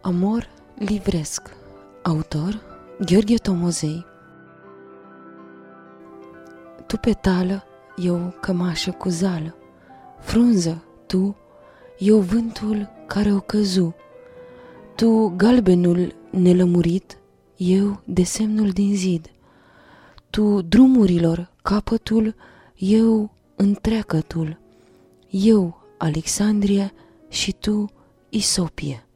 Amor livresc. Autor Gheorghe Tomozei. Tu petală, eu cămașă cu zală, Frunză, tu, eu vântul care o căzu, Tu galbenul nelămurit, eu desemnul din zid, Tu drumurilor capătul, eu întreacătul, Eu Alexandria și tu Isopie.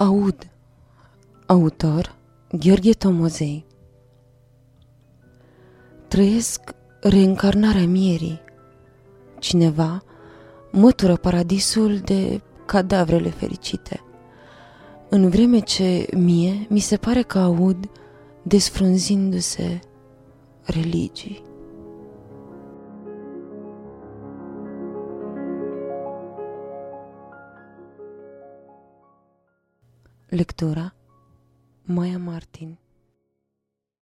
Aud Autor Gheorghe Tomozei Trăiesc reîncarnarea mierii. Cineva mătură paradisul de cadavrele fericite. În vreme ce mie mi se pare că aud desfrunzindu-se religii. Lectura Maia Martin